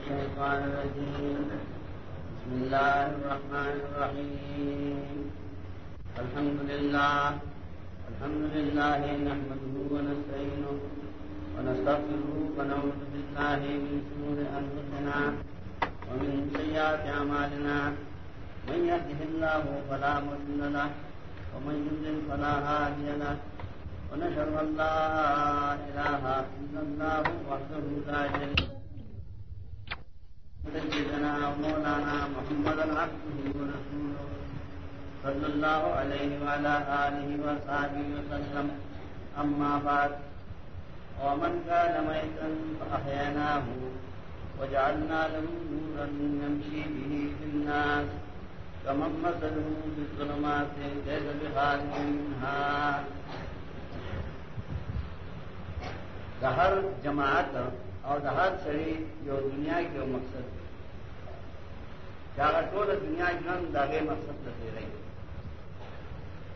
الشيطان الرجيم. بسم الله الرحمن الرحيم. الحمد لله الحمد لله نحمده ونستعينه ونستغفره ونعوذ بالله من شرور أنفسنا ومن سيئات أعمالنا. من يهده الله فلا مضل له ومن يضلل فلا هادي له. ونشهد أن لا إله إلا الله وحده لا شريك له. سيدنا ومولانا محمدا عبده ورسوله صلى الله عليه وعلى آله وصحبه وسلم. أما بعد، ومن كان ميتا فأحييناه وجعلنا له نورا يمشي به في الناس، كمن مثله في الظلمات ليس بخارج منها. ہر جماعت اور ہر شریر جو دنیا کے مقصد کیا ٹول دنیا جنگ داغے مقصد دے رہی۔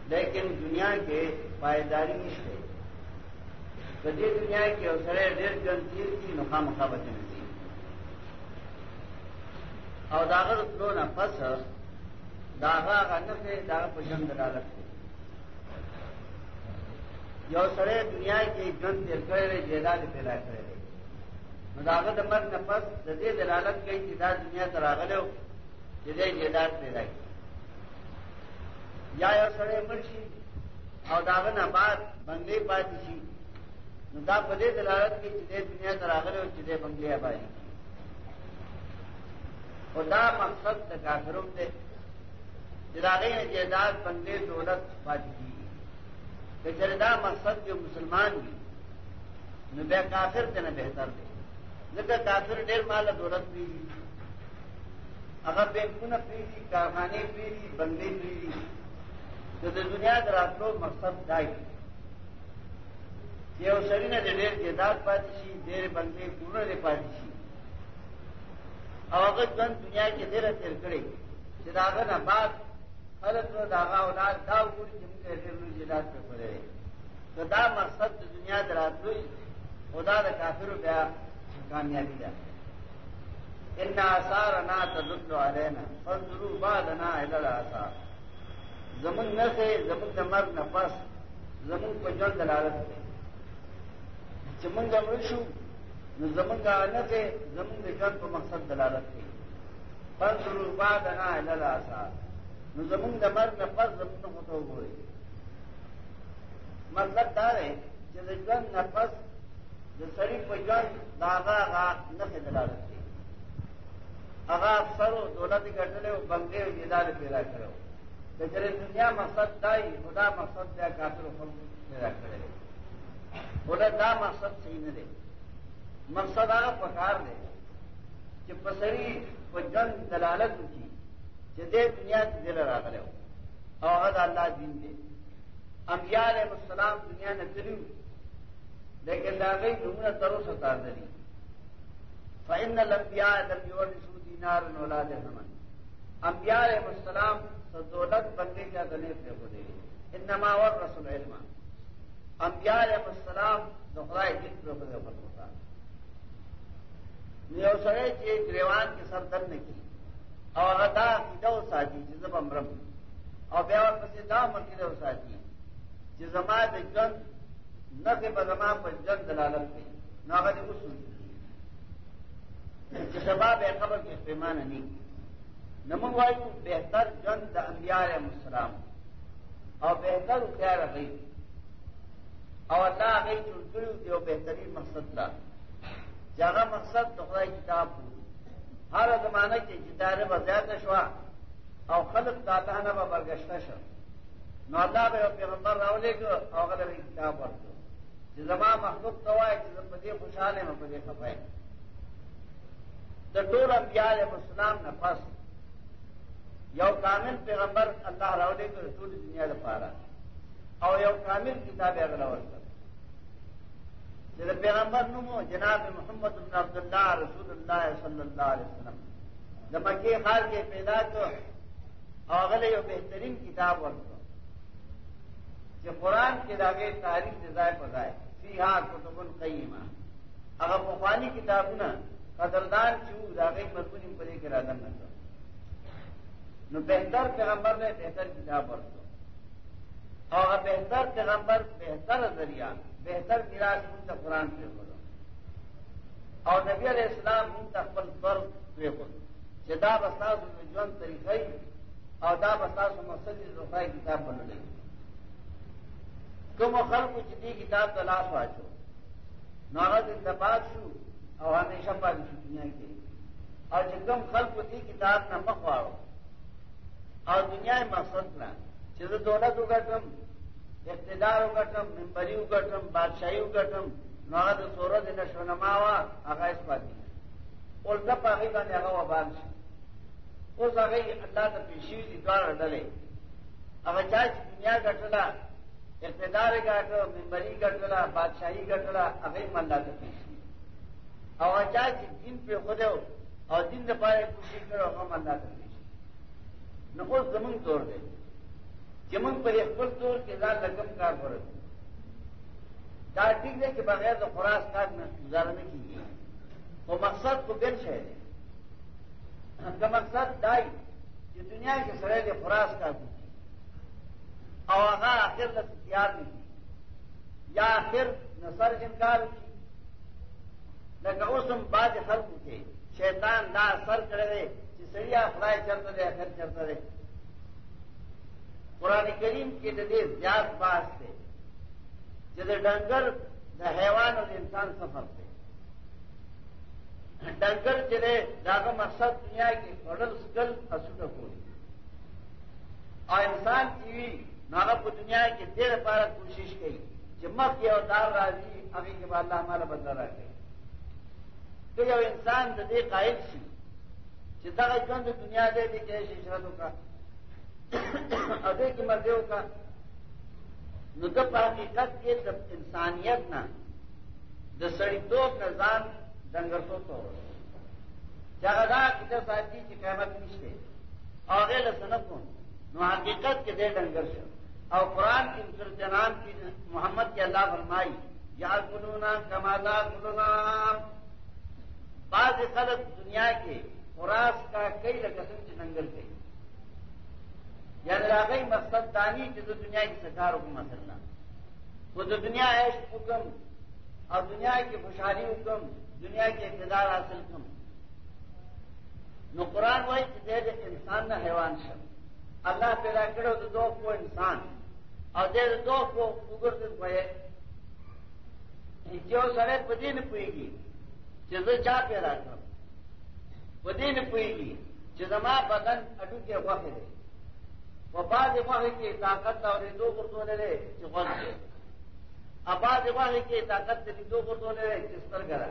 لیکن دنیا کے پائیداری سے کدی دنیا کے اوسرے ڈیڑھ جن تیر کی نخا مخا بچنے اور داغر دو نہ پس داغا کا نفے داغا پسند ڈالت تھے یو سڑے دنیا کی جن دیر کرے رہے، جیداد پیدا کرے۔ رہے مداغت امر نفس ددے دلالت گئی جدا دنیا تراغلے ہو جدے جیداد پیدا کی یا یو سڑے مرشی اور داغن آباد بنگلے پاتی سی دا پدے دلالت کی جدے دنیا تراغلے ہو جدے بنگلے آبادی خدا مقصد کافروں دے جداغی نے جیداد بنگلے دولت پاتی کی کہ جردا مقصد جو مسلمان بھی نہ بے کافر تھے نہ بہتر تھے لیکن کافر ڈیر مال دولت بھی اگر بے کن پیری کارخانے پیری بندے پیری تو دنیا درات کو مقصد دا وي دائی یہ سری نے ڈیر جیداد پاتی سی دیر بندے پورن دے پاتی سی اور اگر گن دنیا کے دیر تیر کرے جداغن آباد خلق و داغا اولاد دا وګوري چې موږ یې ډېر جداد په پرې نو دا مقصد د دنیا د دراتوي خدا د کافرو بیا کامیابی ده ان آثار آثارنا تدل علینا علينا۔ فانظروا بعدنا الى الاثار زمون نه زمون د مرګ نه پس زمون په ژوند دلالت کوي۔ چې موږ مړ شو، نو زمون دا نه زمون د ژوند په مقصد دلالت کوي۔ فانظروا بعدنا الى الاثار نو زمونږ د مرګ نه پس زمونږ ته وګورئ۔ مطلب دا دی چې د ژوند نه پس د سړي په ژوند د هغه هغه نښې دلالت کوي هغه افسرو دولت ګټلې او بنګلې او جدال پیدا کړو د چرې دنیا مقصد دای خدا مقصد بیا کافر خلق پیدا کړی خدا دا مقصد صحیح نه دی مقصد هغه پکار دی چې پسری په ژوند دلالت وکړي چې دې دنیا کې دل راغله او هغه الله دین دی انبیاء علیہ السلام دنیا نه تلو لیکن دا غي نمونه تر اوسه تار دي فإن الانبیاء لم يورثوا دینارا ولا درهما۔ انبیاء علیہ السلام دولت بندے کا گنے پہ ہو دے۔ انما ورثوا العلم۔ انبیاء علیہ السلام دخلائے جن پہ ہو دے۔ ہوتا نیو سڑے چې گریوان کې سر در نه کی۔ او هغه دا عقیده وساتي چې زه بمرم او بیا ورپسې دا عقیده وساتي چې زما د ژوند نفع به دلالت کوي نو هغه دې اصول چې سبا به خبر کې پیمانه نه نو موږ وایو بهتر ژوند انبیاء علیهم السلام۔ او بهتر خیال غي او الله هغه چون کړو یو بهترین مقصد لا۔ چې مقصد د کتاب وو ہر زمانہ کی جتارے بزیات شوا۔ او خلق دا اللہ نہ برگشتہ شو نو اللہ بے پیغمبر راولے کو او غلب کتاب ورکو زما مخلوق توای چې په دې خوشاله مې په دې خپای د ټول انبیاء علیهم السلام نه پس یو کامل پیغمبر الله راولې کو ټول دنیا لپاره او یو کامل کتاب هغه راوړل چې پیغمبر نومو جناب محمد بن عبد الله رسول الله صلی الله علیه وسلم. د مکه خال کې پیدا کړ او هغه یو بهترین کتاب ورکړ چې قران کې داګه تاریخ ځای په ځای فيها کتب قیمه هغه په خواني کتابونه قدردان چو راغی مضمون پڑے کے رادن نہ کرو نو بہتر پیغمبر نے بہتر کتاب پڑھو اور بہتر پیغمبر بہتر ذریعہ، بہتر گراج ان کا قرآن پہ بولو اور نبی علیہ السلام ان کا پل پر پہ بولو جدا بساس جون طریقہ اور دا بساس مسجد رفائی کتاب بن رہی تم خل کو جدی کتاب تلاش واچو نارد انتباس شو اور ہمیشہ پاک دنیا کے اور جگم خل کو دی کتاب نہ مخواڑو اور دنیا مقصد نہ چیز دولت اگٹم اقتدار اگٹم ممبری اگٹم بادشاہی اگٹم نواد سورج نشو نما نماوا آغاز پاتی الٹا پاگی کا نیاگا و بانش اس آگئی اللہ تا پیشی دی دوار ڈلے اگر چاہے دنیا گٹلا اقتدار گٹو ممبری گٹلا بادشاہی گٹلا اگئی ملا تا پیشی اور چاہے دن پہ خود اور دن پائے خوشی کرو ہم اللہ تا پیشی نہ زمین توڑ دے۔ چمن پر ایک پل توڑ کے لال رقم کار پر کار ٹھیک ہے کہ بغیر تو خوراک کار میں گزارا نہیں کیجیے وہ مقصد کو بل ہے۔ کا مقصد دائی کہ دنیا کے سڑے خوراک کار کی اور اگر آخر نہ تیار نہیں یا آخر نہ سر انکار کی نہ کہ اس بات خلق کے شیطان نہ سر کرے سڑیا فرائی چلتا رہے پھر چلتا رہے قرآن کریم کے ددے زیاد باس تھے جد ڈنگر دا حیوان اور انسان سفر تھے ڈنگر چلے داغ مقصد دنیا کی ماڈل سکل اصول ہوئی اور انسان کی بھی ناغب دنیا کی دیر پار کوشش کی چمک کی اور راضی ابھی کے بعد ہمارا بدلا رہ گئی تو جب انسان ددے قائد سی چتا ژوند دنیا دے دی کې شرطو کا اده کې مرده کا نو حقیقت کې د انسانیت نه د سړیتوب نظام دنګرتو ته چې هغه دا چې ساتي چې قیامت نشته. هغه له سنتون نو حقیقت کې دې دنګر شو او قرآن کی سر جنان کی محمد کی اللہ فرمائی، یا گلونا کمالا گلونا بعض خلق دنیا کے خوراک کا کئی رقم سے ننگل گئی یعنی راغئی مقصد دانی جو دنیا کی سرکار کو مسلنا وہ تو دنیا عیش حکم، اور دنیا کی خوشحالی حکم، دنیا کے اقتدار حاصل حکم۔ نو قرآن وہی انسان نہ حیوان شب۔ اللہ پیدا کرو تو دو کو انسان اور دے دے دو کو اگر دن پڑے جو سڑے پتی نہیں پوئے گی چیزیں چاہ پیدا کرو ودی نه پويږي چې زما بدن اډو کې وخت دی په بعض وخت کې طاقت او ردو ورته لري چې غوږ دی اباظ وخت کې طاقت دې ردو ورته لري چې سترګره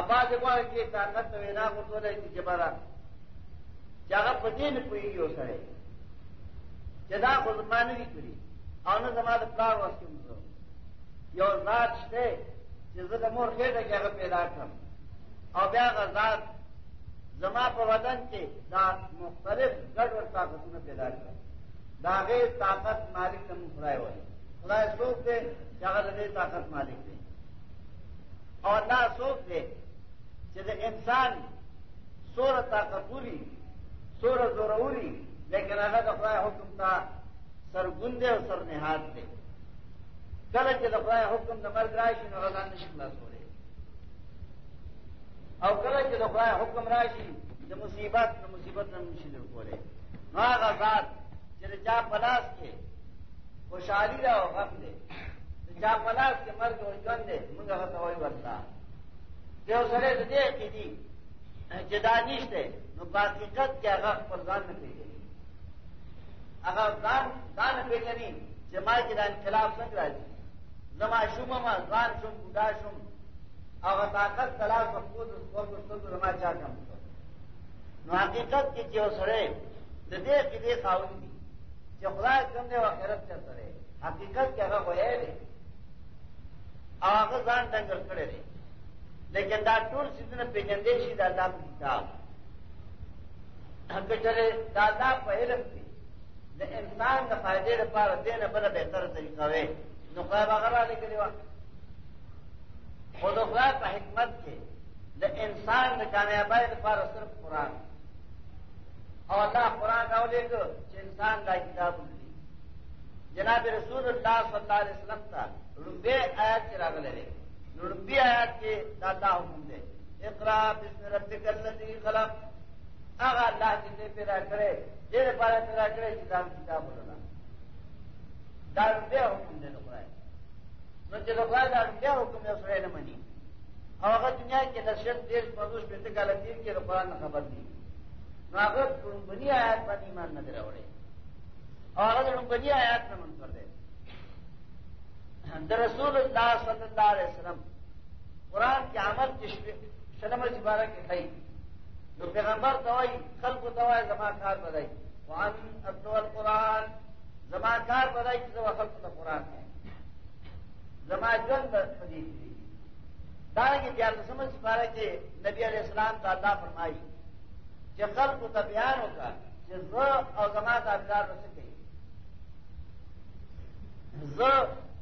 اباظ وخت کې طاقت وینا ورته لري چې جبره چې هغه په دې نه پويږي اوسره چې دا خو زمانه دي کړی او نه زما د پلار واسه یو ذات شته چې زه د مور خېټه کې هغه پیدا کړم. او بیا غزاد زما په بدن کې دا مختلف ګډ ور طاقتونه پیدا کړل. دا غي طاقت مالک ته خدای وایي. خدای څوک دی چې هغه دې طاقت مالک دی. او دا څوک دی چې د انسان سور طاقت پوری سور زوروری، لیکن اگر دفاع حکم تھا سر گندے اور سر نہاد دے غلط کے دفاع حکم دمر راشی نو رضا شکلا سورے اور غلط کے دفاع حکم راشی جو مصیبت نہ مصیبت نہ مشکل بولے ماں کا ساتھ جیسے چا پلاس کے خوشحالی رہا ہو غم دے چا پلاس کے مرد اور جن دے منگا ہوئی بنتا دیو سرے سے دیکھ کی دی کې دي نو په حقیقت کې هغه خپل ځان نه پیژني هغه ځان ځان پیژني چې ما کې د انقلاب څنګه راځي زما شومه ما ځان شوم بوډا شوم۔ هغه طاقت، تلاش، مفقود خپل ستاسو رما چا کم۔ نو حقیقت کې چې اوسره د دې کې دې خاون دي چې خدای کوم دی آخرت ته سره حقیقت کې هغه وایي دی هغه ځان څنګه کړی دی لیکن دا ټول سيزونه پیژندې شي، دا الله په کتاب. هغه چره دا دا په علم کې د انسان د فائدې لپاره دینه بل به تر طریقه وي، نو خدای هغه را لګلی و خود خدای په حکمت کې د د انسان د کامیابی لپاره صرف قرآن. او الله قرآن کا راولېږه چې انسان دا کتاب ولولي. جناب رسول الله صلی الله علیه وسلم ته لومبه آیات چې راغلي دي لومبه آیات کې دا الله حکم دی اقرا بسم ربک الذی خلق۔ هغه الله چې پیدا کړي دې لپاره پیدا کړي چې دا کتاب ولولا دا لومبه حکم دی نو قرآن نو چې لومبه دا لومبه حکم یې سره نه مني او هغه دنیا کې د شل دیش پردوش په څه کال تیر کې قرآن خبر دي نو هغه لومبني آیات باندې ایمان نه دراوړي او هغه لومبني آیات نه منکر دي د رسول الله صلی الله علیه وسلم، قرآن کې عمل کې شلم سپاره کې خی نو پیغمبر توای خلق توای زما کار بدای وان اتو القرآن زما کار بدای چې زما خلق ته قرآن ہے زما ژوند په دې دار کی پیار سمجھ سپارہ کے نبی علیہ السلام کا اللہ فرمائی۔ کہ خلق کو بیان ہوگا، کہ ز اور زما کا ابزار ہو سکے ز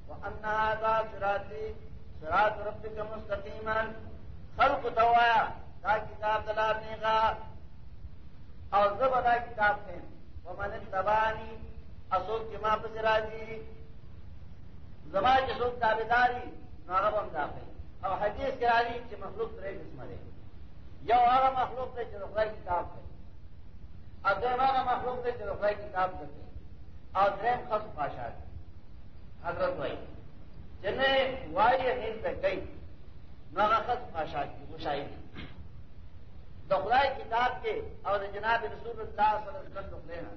انا سراتی سرات رب کا مستقیمن خلق دوایا کا کتاب دلانے کا. اور زب ادا کتاب تھے وہ من تبانی اشوک کی ماں پسراجی زما کی سوکھ دعویداری ناغبم داخل. او حدیث کراری چې مخلوق درې قسمه دی یو هغه مخلوق دی چې د کتاب دی او دویم مخلوق دی چې د کتاب دی او دریم خاص پاشا دی حضرت وایي چې نه وایي هیڅ ته کوي نو هغه خاص پاشا دی خوشایي کتاب کې او د جناب رسول الله صلی الله علیه وسلم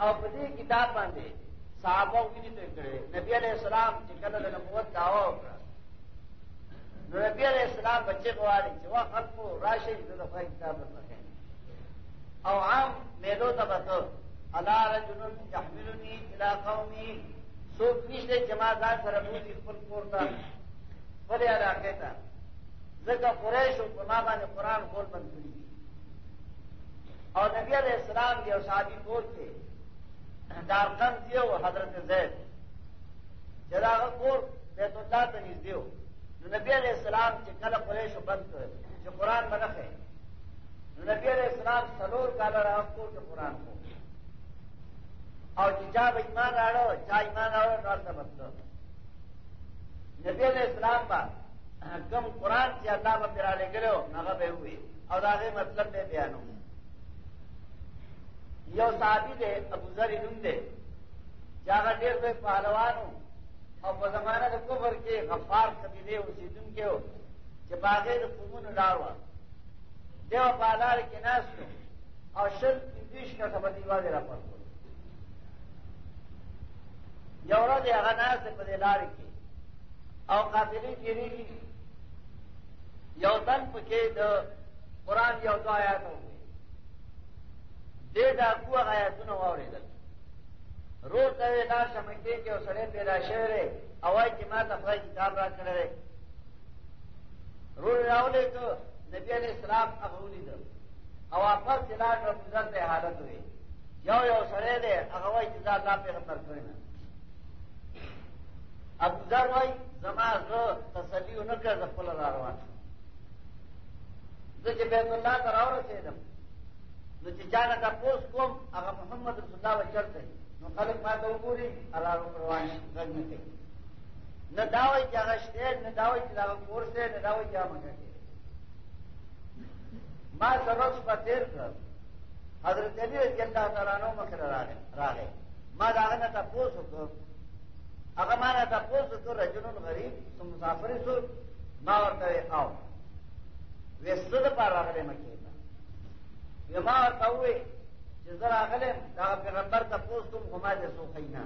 او په دې کتاب باندې صحابه ویني ته کړي نبی علیہ السلام چې کله نبوت دعوا وکړه نبی علیہ السلام بچے غواړي چې وا خلکو راشي د خدای کتاب ورته او عام میلو ته بته الا رجل يحملني الى قومي. څوک نشته جماعت سره موږ خپل کورته خپل علاقې ته ځکه قریش په ما باندې قرآن کول بند کړی او نبی علیہ السلام دی او صحابي کول کې دارقم دیو حضرت زید۔ جراغ کور بیت اللہ ته نږدې و نو نبی علیہ السلام چې کله قریش بند کړ چې قرآن منخه نو نبی علیہ السلام سلور کاله راغ کور چې قرآن کو۔ او چې ایمان راړو چا ایمان راړو نو ته مطلب نبی علیہ السلام با کم قرآن چې الله په پیراله کړو هغه به وي او دا مطلب به بیانو. یو صحابي دی ابو ذر نوم دی چې هغه ډېر لوی پهلوان او په زمانه د کفر کې غفار قبیلې اوسېدونکی و چې باغې د قومونو لار وه دیو په لار کې ناست او شل پنځویشت کسه به دیوالې را پړ یو ورځ هغه ناست په دې لارې کې. او قافلې تېرېږي یو تن پکې د قرآن یو دو آیات وګوري دې ډاکو هغه آیاتونه واورېدل. روز ته دا شمکې کې او سړی پیدا شوی دی، او وایي چې ما کتاب را کړی دی. روز راولې که نبي علیه السلام هغه ولید او واپس چې لاړ نو ګذر حالت وي یو یو سړی دی، هغه وایي چې دا الله پیغمبر کړی نه ابو ذر وایي زما زه تسلي ونه کړ، د خپل را روان. زه چې بیت الله ته راورسېدم، نو چې چانه کا پوس کوم، هغه محمد رسول الله چرته نو خلک ما ته وګوري، الله روان غږ نه کوي. نه دا داوي چې هغه شته نه دا داوي چې هغه کورسه نه دا داوي چې هغه مګه ما سروس په تیر کړ حضرت علی رضی الله تعالی عنہ مخه راغی. راغی. ما داغه نه تاسو وکړ. هغه ما نه تاسو وکړ رجلون غریب سم مسافر سو ما ورته آو وسته د پاره راغلی مکه یما ورته وې چې زه راغلم دا پیغمبر ته پوښتم غما دې سو خینا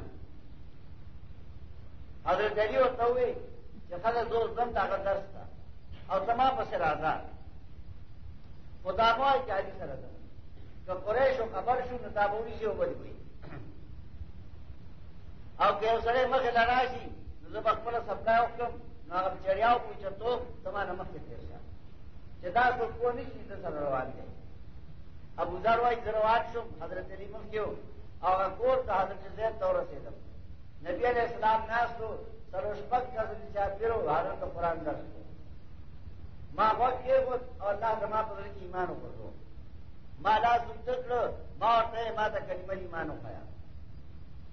حضرت علی ورته وې چې خلک زور زم دا درس تا او تمام پس راځه. خدا مو چې علي سره ده. که قریش خبر شو، نو دا بوړي شي او که سره مخه لراشي نو زه خپل سپلای وکم، نو هغه چریاو پوښتنه تمانه مخه تیر شه. چې دا څه کو نشي د سره روان دي ابو ذر وايي زروات شم حضرت علی مخ کېو او هغه کور ته حضرت زید ته ورسېدم. نبی علیہ السلام ناس تو سروش پک کا چا پیرو حضرت قرآن درس کو ماں بہت کے وہ اور اللہ جمع پر ایمان ہو کر ماں لا سن ماں اور ماں تک کلیمہ ایمان ہو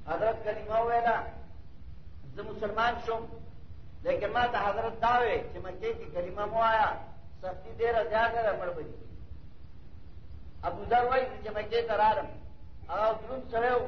حضرت کلمہ ویلا ز مسلمان شو لیکن ماں تو حضرت داوے کہ مکے کی کلمہ مو آیا، سختی دیر ازیا کر امر بنی. ابو ذر وای چې مکه ته راغلم. او درون سره و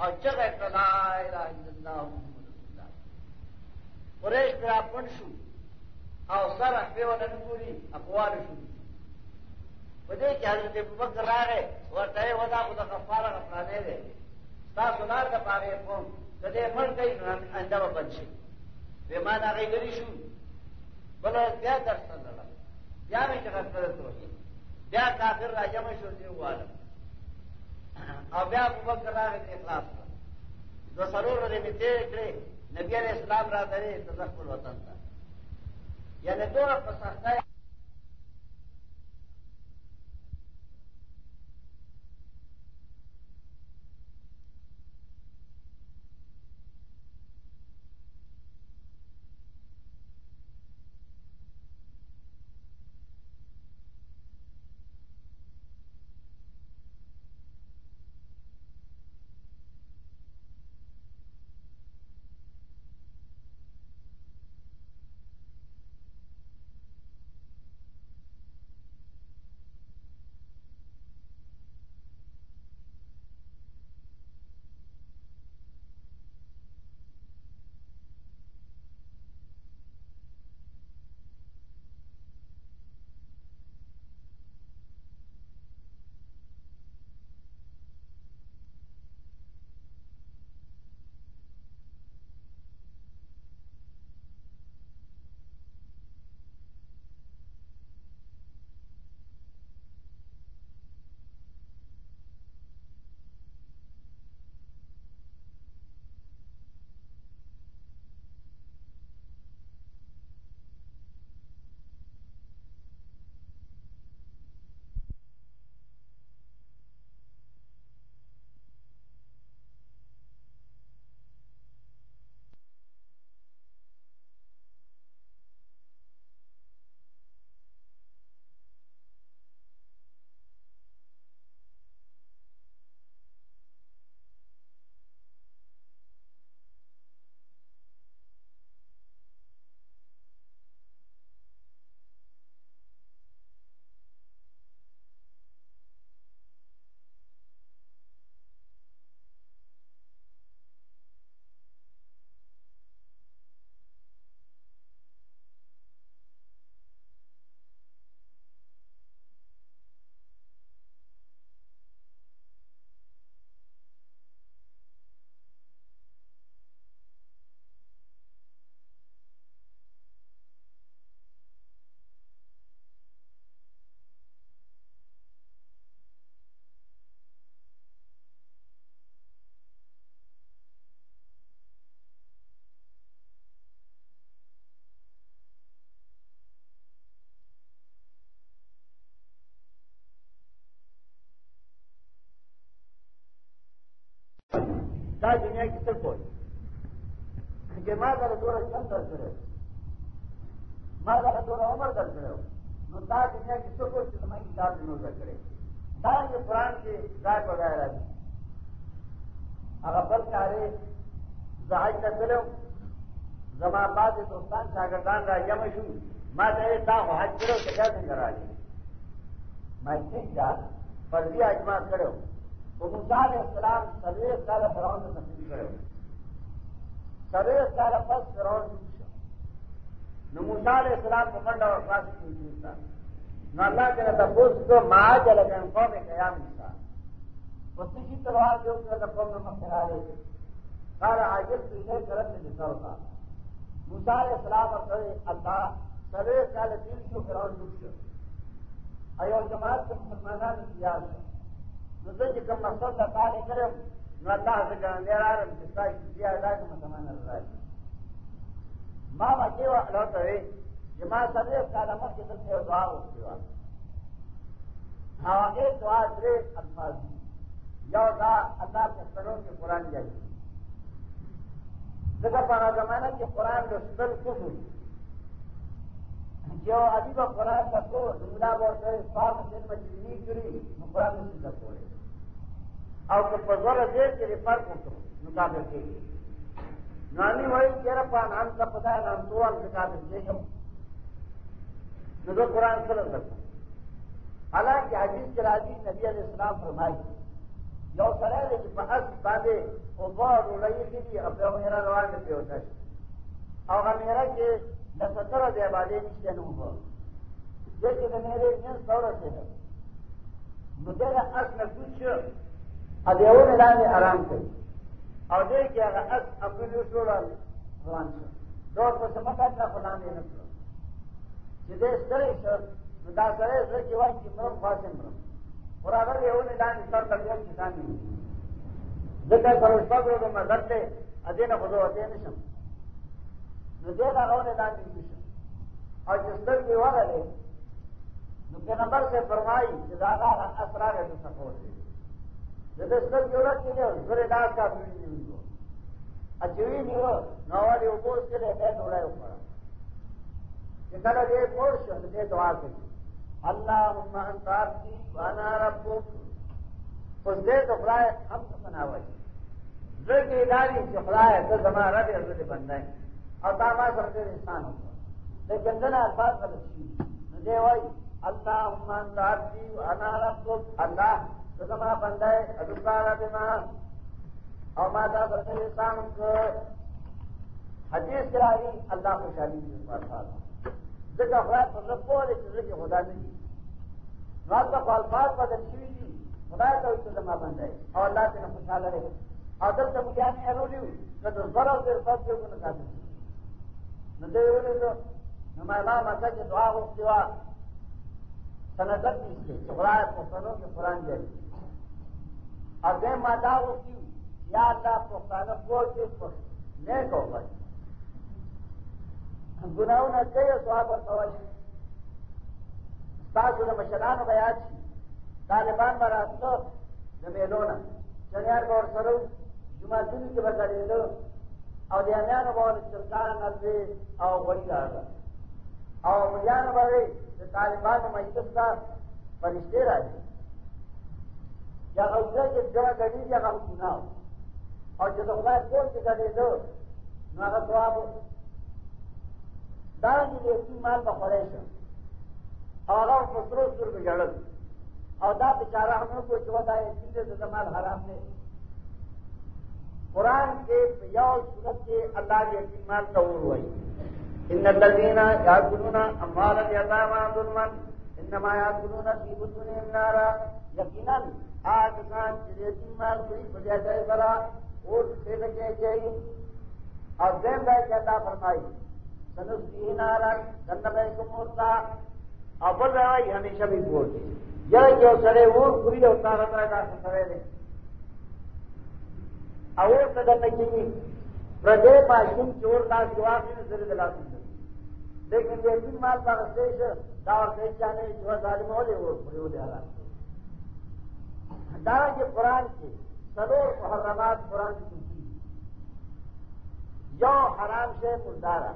او چغه لا اله الا الله قریش پر اپن شو. او سر په ونه ګوري، اقوال شو. په دې کې حضرت ابوبکر راغی ورته ودا خو د کفاره غفرانه ده تاسو لار د پاره قوم کله مړ کوي نو انده بند شي به ما نه غوړي شو۔ بل بیا درس نه بیا مې څنګه کړو بیا کافر را جمع شو دی واله او بیا ابو بکر ته اخلاص دو سرور ورې می تیر کړې نبی علیہ السلام را درې تزخل وطن ته یعنی دوه په دنیا کې څه کوي چې ما دا ډوره څنګه در کړو ما دا ډوره عمر در کړو نو دا دنیا کې څه کوي چې ما کتاب نو در کړې دا یې قرآن کې ځای په ځای راځي هغه بل کارې زهاج ته تلو زما بعد دوستان شاګردان را جمع شو ما ته دا حج کړو چې دا څنګه راځي ما څنګه فرضي اجماع کړو تو موسا علیہ السلام سویر سال فرعون نے تسلیم کرے سویر سال پس فرعون نو موسا علیہ کو منڈا اور پاس کی چیزتا نو اللہ کے نہ تفوز کو ماں جل گئے قوم قیام نسا اس کی تلوار کے اوپر قوم میں مکرا رہے تھے۔ سارا عاجل تو اسے کرت میں جسا ہوتا۔ موسا علیہ السلام اور سوئے اللہ سویر سال تین سو فرعون دکھ ایو جماعت کے مسلمانان کی یاد ہے نو کوم مقصد ته کار کړم نو الله زه ګرځې راغلم چې ستاسو بیا دا کوم سامان راځي ما ما کې وا الله ته وي چې ما سره کاله مخکې دلته دعا وکړه هغه دعا درې الفاظ. یو دا الله په سره کې قرآن دی دغه په زمانہ کې قرآن لوستل کفر. جو ابھی وہ قرآن کا کو جملہ بہت ہے دن میں جتنی چری وہ قرآن میں سیدھا پڑے اور تو پزور دے کے لیے فرق ہوتا مقابل کے لیے۔ نانی وہی تیرا پا نام کا پتا ہے، نام تو ہم مقابل دے ہم نہ تو قرآن سلط کرتا حالانکہ حدیث کے راجی نبی علیہ السلام فرمائی، یو سرے کہ بحث باندھے وہ بہت رو رہی تھی اب میرا روان میں پہ ہوتا ہے اور میرا کہ سترہ دے بادے نیچے نو ہو۔ دیکھے کہ میرے جن سورہ سے ہے۔ مجھے اس میں کچھ ادیو نے لانے آرام کری اور دیکھ گیا اس اپنے لیے سوڑا روان سے دو کو سمجھا تھا فلان دے نکلو جدے سرے سر دا سرے سر کی وان کی مرم خاصن مرم۔ اور اگر یہ انہیں لانے سر کر دیا کسان نہیں۔ ذکر پر اس پاک رو میں درتے ادین خودو ادین شمس شم نو دې دا غوونه لاندې شي او چې سترګې ورغلې نو پیغمبر سے فرمایي چې دا هغه اسرار دې څخه دي د دې سترګې ورته نه زره دا کا ویلي وي اچوي نیو نو وړي او پوس کې له ډوړای وکړه چې کله دې پوس دې دعا کوي اللهم انت عبدي وانا ربك اوس دې ته خدای هم څه بناوي زړه کې داري چې خدای ته زما رب دې بندای اور دعوا کرتے انسان ہوتا لیکن دن الفاظ غلط چیز دے وائی اللہ عمان دارتی انارا کو اللہ، تو تمہارا بندہ ہے ادوکارا بیمار اور ماتا کرتے انسان کو حدیث کرائی اللہ کو شادی کی بات تھا ذکر خدا مطلب پورے چیزیں کے خدا نہیں۔ رات کا الفاظ بدل چوئی تھی جی، خدا کا اس سے بند ہے۔ اور اللہ سے نہ خوشحال رہے۔ اور جب تک مجھے آنے ہرو نہیں ہوئی، تو ضرور دیر سب کے نکال دیں دې ولې نو ما ما ما دعا وکړه وا سندت نشته چې خدای په سنو کې قرآن دی او دې ما دا وکړي یا الله په ستانه کوچې په نه کوي ګناونه کوي ثواب ورکوي تاسو د مشرانو بیا شي. طالبان به راځو د میلونه چنیار به ورسره جمعتونو کې به کړېدو او دیانیانو باندې سرکار نظر او غړي راغله. او مليانو باندې د طالبانو مجلس ته فرشته راځي. یا اوځه چې دا غړي یا غوښنه او چې د خدای کول چې غړي دو نو هغه ثواب دا دې دې مال په خورای شو او هغه په سرو سر بجړل او دا بیچاره هم کو چې ودا یې چې د مال حرام نه قرآن کے یو صورت کے اللہ کے مال تصور ہوئی ان الذين ياكلون اموال اليتامى ظلما انما ياكلون في بطونهم نارا۔ یقینا آج کان یتیم مال کوئی وجہ سے کرا اور سے لگے چاہیے اور دین بھائی کہ اللہ فرمائی سنس بھی نارا گند جنت کو مورتا اور بول رہا ہے ہمیشہ بھی بولتے یہ جو سڑے وہ پوری ہوتا رہتا ہے سڑے اور سدن کی پردے پاشم چور دا جواب نے زر دلا لیکن یہ تین مال کا رسیش داور سے چاہنے جو ظالم ہو لے وہ دے رہا دارا کے قرآن کے سدور محرمات قرآن کی یو حرام سے مردارا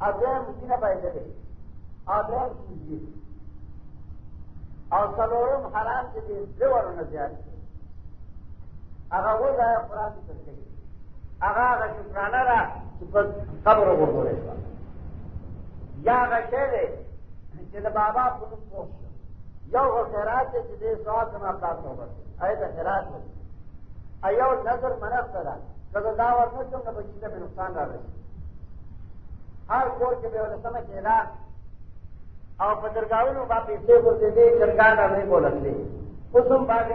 اب مدینہ پیسے دے اور کیجیے اور سلورم حرام کے لیے دیور نظر هغه و دا قرآن ذکر کوي هغه هغه شکرانه را چې په قبر وګورئ یا هغه شی دی چې د بابا په نوم پوښ یو هو خیرات دی چې دې سوال زما پلار ته وکړي آیا د خیرات دی ایو نظر منفته ده که زه دا ورنه شم نو به چې مې نقصان را رسي هر کور کې به ولې سمه کېدا او په درګاونو با پیسې ورته دې درګا نه نه بولتلې اوس هم باندې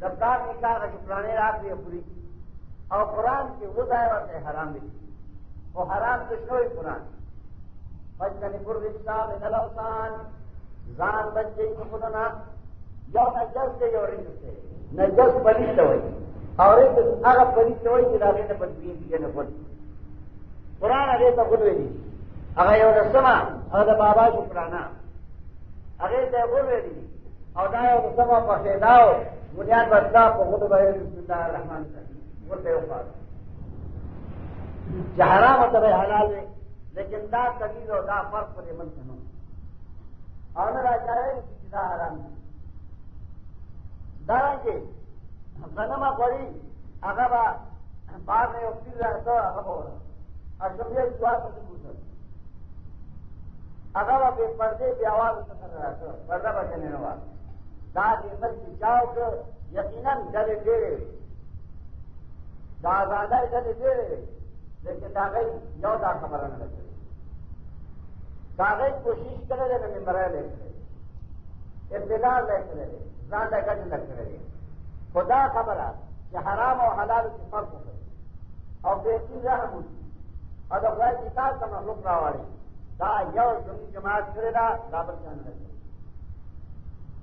مطبخ دفتار نکاح کا شکرانے رات بھی پوری اور قرآن کی وہ دائرت ہے حرام بھی وہ حرام تو شوئی قرآن۔ بچن پور رشتہ وشال نلوسان زان بچے کو خدنا جو نجس سے جو رنگ سے۔ نجس پلیت ہوئی اور ایک اگر پلیت ہوئی کہ راگے نے بدبین کی نے خود قرآن ارے تو خود ویلی۔ اگر یہ رسما اگر بابا جی شکرانا اگر تے خود ویلی۔ اور دایو رسما پخیداؤ بنیاد بدلا کو خود بھائی بسم اللہ وہ تیو پاس چہرا مطلب حلال ہے، لیکن دا تمیز اور دا فرق پر من سنو اور میرا چاہے دا حرام دی دارا کے غنما پڑی اگر بعد میں پھر رہا تو اگر ہو رہا اور سب یہ دعا سے پوچھا اگر وہ بے پردے کی آواز کر رہا تو، پردہ بچنے والا دا کے مل کی چاہو یقیناً ڈرے دے رہے دا زیادہ ڈرے دے لیکن دا یو دا خبر نہ لگے دا کوشش کرے رہے نہ مرے لے کرے۔ ابتدار لے کرے رہے زیادہ گج لگ کرے۔ خدا خبر ہے کہ حرام اور حلال کی فرق ہو اور بہترین رحم ہوتی اور جب کتاب کا مخلوق رہا والی دا یو زمین جماعت کرے گا دابر جان لگے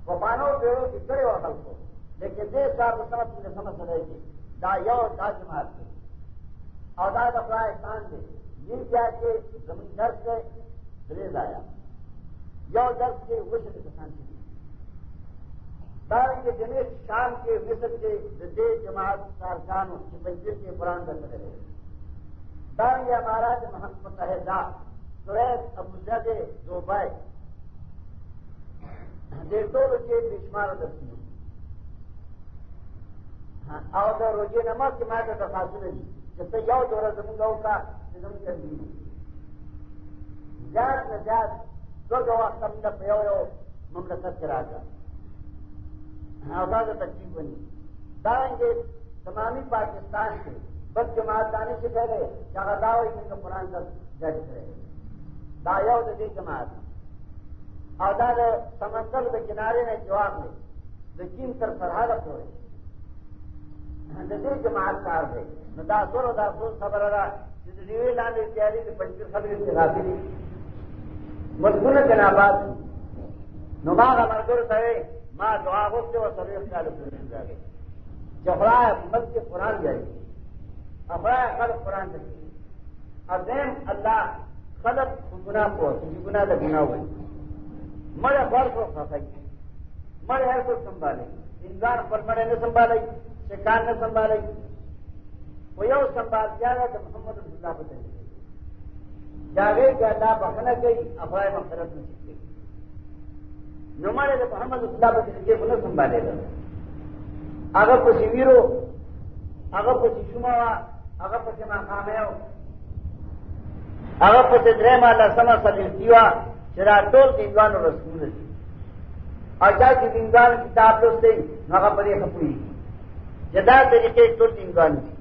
وہ مانو پیڑوں کی کرے وہ خلق کو۔ لیکن دیش صاحب سمجھ مجھے سمجھ رہے گی دا یو، دا جماعت کرے اور دا اپنا احسان دے۔ یہ کیا کہ زمین درد سے ریز آیا۔ یو درد کے وشن کسان کی داریں کے جنیش شام کے مصر کے دے جماعت کارخانوں کی پنجر کے قرآن کا کرے داریں گے ہمارا جو محمد متحدہ سویب ابو زدے دو بائے دیکھو روجے بشمار دستی. اور روجے نمک کے ماں کا فاصلے دی جب تک یو دورہ زمین گاؤں کا زمین کر دی زیاد نہ زیاد دو دو وقت ہم نے پیو مملکت کرا کر آزاد ترتیب بنی. دائیں گے تمامی پاکستان سے بس جماعت آنے سے پہلے جگہ داؤ ان کا قرآن کا جج کرے دا دایا دی جماعت. آزاد سمندر کے کنارے نے جواب دے لیکن سر فرحت ہوئے دې جماعت کار دی. نو دا سور دا سور خبره ده چې د دیوی لاندې تیاری د پنځه خبرې ته راځي. ملکونه جنابات، نو ما هغه غمرګور ته ما دعا غوښته او سره خیال وکړم چې خدای مت کې قرآن دی خدای خلق قرآن دی اذن الله خلق گناہ کو چې گناہ د گناہ وایي مړه فرق وکړي مړه هر څه سنبالي انسان پر مړه نه سنبالي شکار نہ سنبھالے۔ وہ یہ سنبھال کیا گیا کہ محمد رسول اللہ بدل جاگے کہ اللہ بخنا گئی افواہ مفرت میں سیکھے نمارے تو محمد رسول اللہ بدل کے انہیں سنبھالے گا۔ اگر کچھ ویرو، اگر کچھ شما ہوا، اگر کچھ مقام ہے، اگر کچھ درے مالا سما سلیسیوا شرا ٹول کے انوان اور رسول اور جا کی انوان کتاب دوستے مگر بڑی کپڑی جدا طریقے تو انسان دی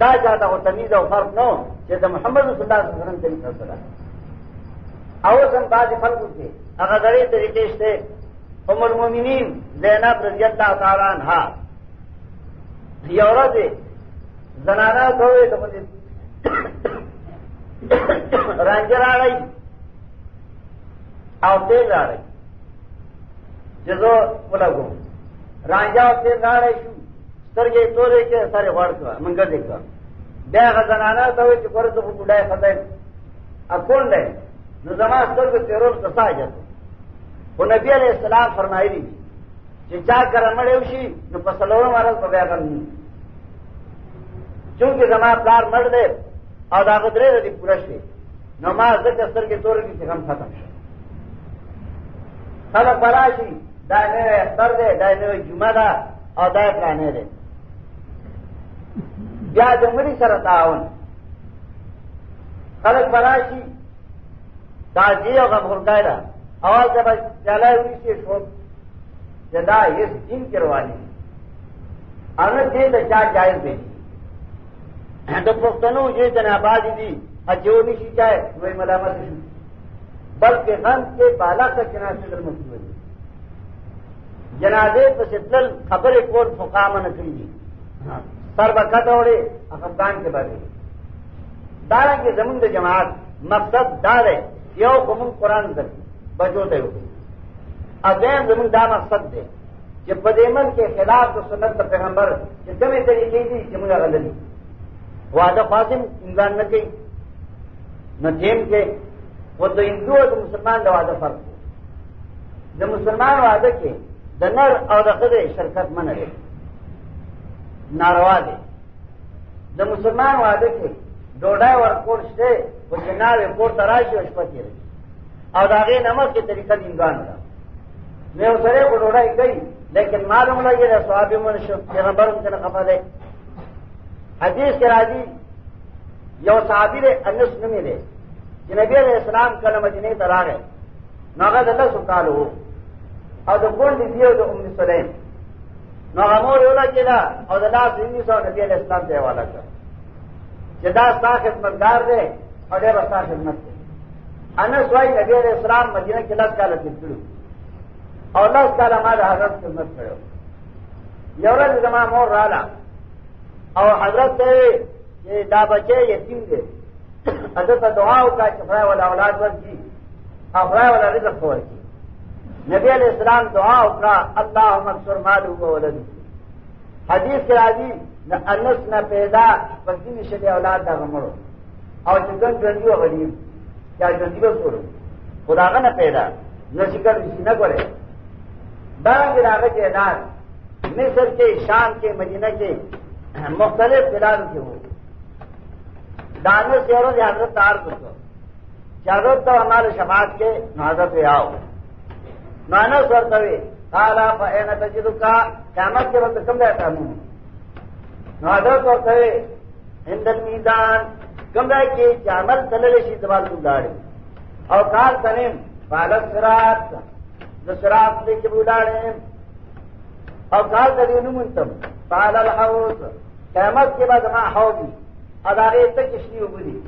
دا جاتا ہو تمیز اور فرق نو جیسے محمد صلی اللہ علیہ وسلم طریقہ سرا او سن بعض فرق تھے اگر درے طریقے سے ام المومنین زینب رضی اللہ تعالیٰ عنہ یہ عورت زنانا ہوئے تو مجھے رنجر آ رہی اور تیز آ جزو بولا گھوم رانجا سے ناڑے شو. سترګې تورې کې سره وړ کړه منګه دې کړه بیا غزنانه ته وي چې پر څه بډای خدای. اكون دی نو زما سترګې تیرول څه ساجت او نبی علیہ السلام فرمایلی چې چا کرمړې وشي نو په سلوه مارل په بیا کوي چونکه زما پلار مړ دی او دا غدرې دې پوره شي نو ما ځکه سترګې تورې کې هم ختم شي خلک براشي دا نوې اختر دی، دا نوې جمعه ده او دا پلانې دی بیا د مړي سره تعاون. خلک براشي دا جی او غم ورکای دا اول جب چلای وی شي شو. جدا یې دین کروانی ان دې د چا جایز دی. د پښتنو چې جناباد دي. اجو نشي چای وې ملامت شي بلکې غم کے بالا کا کناسه در مسئول جنازے پہ تل خبر کور فقام نہ کری جی سر بکت اوڑے افغان کے بارے دارا کے زمین دے جماعت، مقصد دار ہے یو قوم قرآن در بجو دے ادین زمین دا مقصد دے، کہ بدیمن کے خلاف تو سنت پیغمبر، کہ کمی طریقے دی، کہ غلطی۔ وعدہ قاسم انسان نہ گئی نہ تھیم کے وہ تو ہندو اور مسلمان کا وعدہ فرق جب مسلمان وعدہ کے د نر او د خدای شرکت منه دی. ناروا دی. د مسلمان واده کې ڈوڈا اور کورس سے وہ جناب پور تراشی اور پتی رہی اور آگے نمک کے طریقہ انگان کا میں اسرے کو ڈوڑائی گئی لیکن معلوم لگے رہا سوابی من پیغمبر ان کے خبر ہے حدیث کے راجی یو صحابی رے انس نمی رے جنبی علیہ السلام کا نمجنے ترا گئے نغد اللہ سکال ہو۔ اور جو گنڈ دیے جو ام سلیم۔ نغمور اولا کلا اور اللہ سے سو نبی علیہ السلام سے حوالہ کر جدا سا خدمت گار دے، اور ڈے بستا خدمت دے۔ انس وائی نبی علیہ السلام مدینہ کے لس کا لطف کرو اور لس کا ہمارا حضرت خدمت کرو۔ یورج زما مور رالا۔ اور حضرت یہ دا بچے یتیم دے۔ حضرت دعا کا چفرا والا اولاد ور کی افرا والا رزق ہو کی نبی علیہ السلام دعا کا اللہ مقصر مالو ولد حدیث کے راضی نہ انس نہ پیدا پنجی نشل اولاد کا غمڑو اور چکن جنجی و غریب کیا جنجی کو چھوڑو خدا کا نہ پیدا نہ شکر کسی نہ کرے دارنگ راغ کے اعلان مصر کے شام کے مدینہ کے مختلف فلال کے ہوئے ہو دانو سے اور حضرت تار کو حضرت تو ہمارے سماج کے حضرت آؤ۔ مانو سر کرے کالا پہنا تجدو کا قیامت کے وقت کم رہتا ہوں۔ حضرت اور کرے ہندن میدان کم رہ کے چامل تلے شی سوال کو گاڑی اور کال تنیم پالک سرات سرات لے کے بلاڑے اور کال تری نمتم پال الحوض قیامت کے بعد ہاں ہوگی ادارے تک کشنی ابری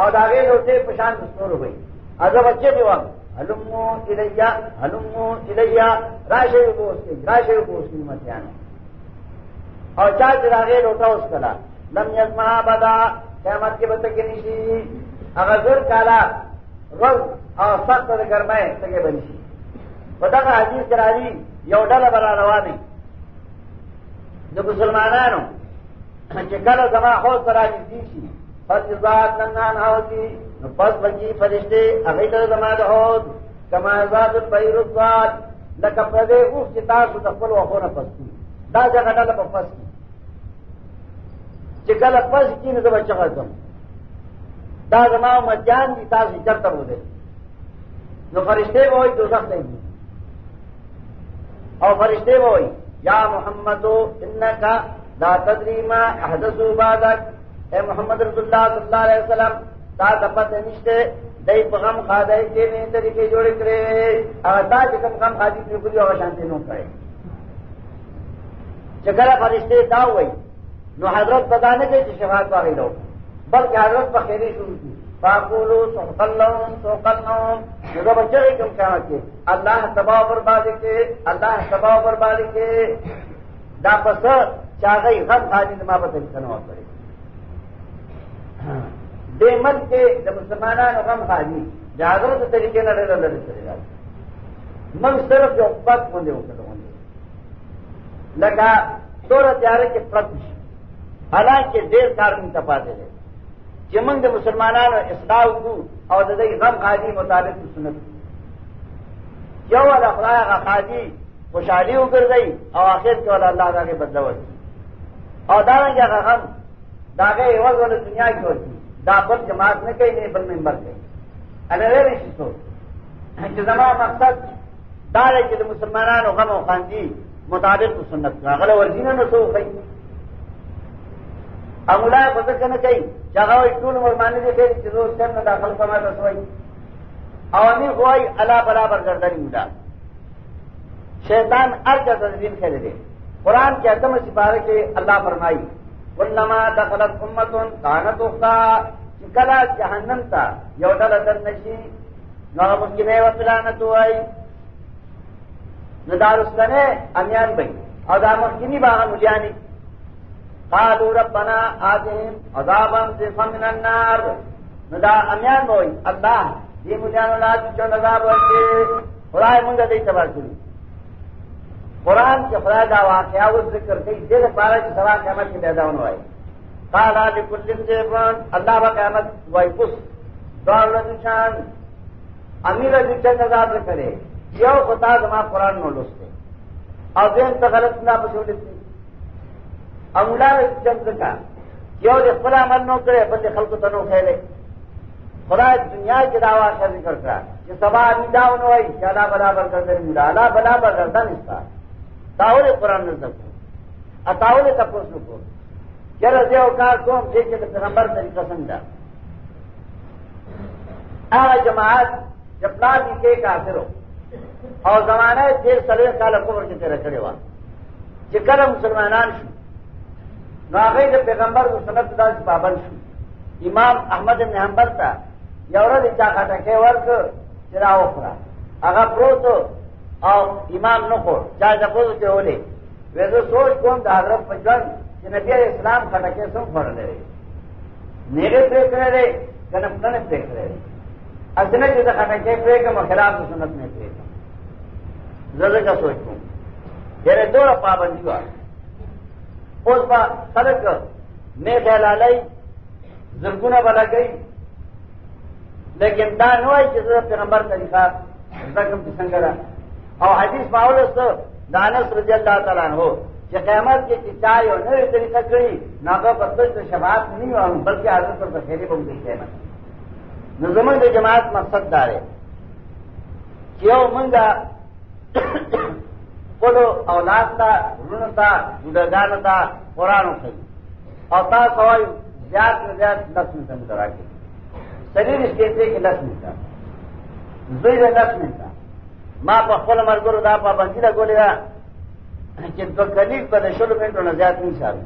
اور آگے لوٹے پشان سور ہو گئی۔ اگر بچے بھی وہاں ہلمو الیا ہلمو الیا راشے بوس راشے بوس کی مت اور چار چراغے لوٹا اس کلا لم یزما بدا قیامت کے بتے کے نیچی اگر زر کالا روز اور سخت گرمائے سگے بنشی پتا کا حدیث کرا دی یو برا روا نہیں۔ جو مسلمانانو چې کله زما خو سره نږدې شي پس ذات ننان هاوتی نو پس بچی فرشتے هغه ته زما د هود کما ذات البیر الضاد. لکه په دې اوس چې تاسو د خپل وخونه پس کی. دا ځکه ډله په پس کی. چې کله پس کی نو زما چغځم دا زما مجان دي تاسو چرته وځي نو فرشتے وای دوزخ ته او فرشتے وای یا محمدو، انکا دا تدریما احدثو بادک اے محمد رسول اللہ صلی اللہ علیہ وسلم دا دپت نشتے دئی پغم خادای کے میں طریقے جوڑ کرے اور دا چکم غم خادی کی پوری اور شانتی نو کرے۔ چکر فرشتے دا ہوئی، نو حضرت بتانے کے شفاعت پا گئی لوگ بلکہ حضرت پر خیری شروع کی۔ پاکولو سوکلون سوکلون جو بچے کم کیا کے اللہ تباہ برباد کے، اللہ تباہ برباد کے۔ دا پس چاہیے غم خالی نما پر طریقہ نہ پڑے بے من کے جب مسلمان غم خالی، جاگرت طریقے نہ رہے لڑے چلے گا۔ من صرف جو پت ہوں وہ ختم ہوں لگا سور تیارے کے پت حالانکہ دیر کار میں تپا دے رہے چمنگ کے مسلمانوں اسلام کو اور غم خالی مطابق سنت کیوں والا خدا کا خاجی خوشحالی اگر گئی اور آخر کے والا اللہ کا کے بدلوت اور دانا کیا ہم داغے عوض والے دنیا کی ہوتی، دا بل جماعت میں کہیں نہیں، بل ممبر گئی انرے نہیں سوچ کہ مقصد دار ہے کہ مسلمانان غم و خانجی مطابق سنت کا غلط ورزی نے سو گئی امولا بدل کرنا چاہیے جگہ ٹول اور مانے دے پھر چلو سر میں داخل کما تو سوئی عوامی ہوئی اللہ برابر گردنی مڈا شیطان ارج تدبیر کھیلے دے۔ قرآن کے عدم سپارے کے اللہ فرمائی علما دخلت امت کانت اختا کلا جہنم تھا یوڈل ادر نشی نہ ممکن ہے وسلانت ہوئی ندار اس کا امیان بھائی اور دا ممکنی باغ مجانی قالوا ربنا آتهم عذابا ضعفا من النار۔ ندا امیان بوئی اللہ یہ مجھان اللہ جو عذاب ورکے خدای منگا دی تبار کری۔ قرآن کے خدا کا واقعہ اس ذکر گئی دل بارہ کی سوا قیامت کی پیدا ہونے وائی کال آج کل سے اللہ با قیامت وائی کس۔ دور نشان امیر ادھکشن نظام سے کرے یہ خطا زما قرآن نو لستے اور دین تو غلط نہ پچھوڑی تھی امولا چند کا یو دے خدا عمل نو کرے بلے خلق تنو کھیلے۔ خدا دنیا کی دعوی کا ذکر کرا۔ کہ سبا آدمی داؤ نو آئی کہ اللہ برابر کردن ملا اللہ برابر کردن اس کا تاول قرآن نظر کو۔ اتاول تپوس کو چلو دے اوکار کوم دے کے پیغمبر طریقہ سمجھا۔ آ، جماعت جب لا دی کے کافر ہو اور زمانہ دیر سلے کال قبر کے تیرے کھڑے ہوا کہ کرم مسلمانان شو ناغی کے پیغمبر کو سنت دا پابند شو۔ امام احمد ابن حنبل تا یورد چا کھاٹا کے ورک چرا اخرا۔ اگا پروتو او امام نکو چاہے جپوز کے ہولے ویسے سوچ کون دا حضرت پجون کہ نبی علیہ السلام کھٹا کے سو پھڑ لے رہے میرے پیک رہے رہے کنم کنم پیک رہے رہے اصل جیسے کھٹا کے پیک خلاف سنت میں پیک زر کا سوچوں میرے دو پابندی ہوا اس بار سڑک میں خیال لائی زرگنا بنا گئی لیکن دان ہوا کہ ضرورت نمبر طریقہ رقم کی سنگرا اور حدیث ماحول سے دانس رضی اللہ تعالیٰ ہو کہ قیامت کے چائے اور نئے طریقہ کری، نہ تو بس تو شباب نہیں ہوا ہوں، بلکہ حضرت پر بخیری بہت دیکھ لینا نظمن کے جماعت مقصد دار ہے کیوں منگا پلو اولاد تھا رن تھا جدگان تھا قرآن سے اور تا سوائی زیادہ سے زیادہ دس منٹ کرا کے شریر اس کے کہ دس منٹ زیر دس منٹ ماں پخل مرگر دا پابندی دا گولے گا کہ دو کلیگ پر شل منٹ نہ زیادہ نہیں سال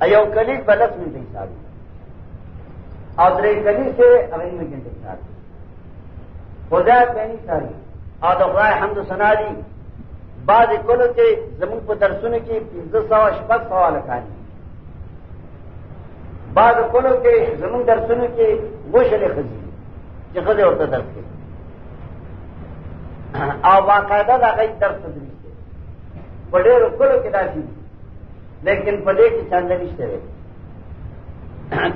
ایو کلیگ پر دس منٹ ہی سال اور درے کلی سے اگلی میں گھنٹے سال خدا پہ نہیں ساری اور دفرائے حمد سناری بعد کل کے زمین کو درسن کی دو سو اشپت سوال کھانی بعد کلو کے زمین درسن کی وہ شل خزی کہ خزے درس کے اور باقاعدہ لاگئی درس تدریس سے پڑے کلو کے داسی لیکن پڑے کی چاندنی سے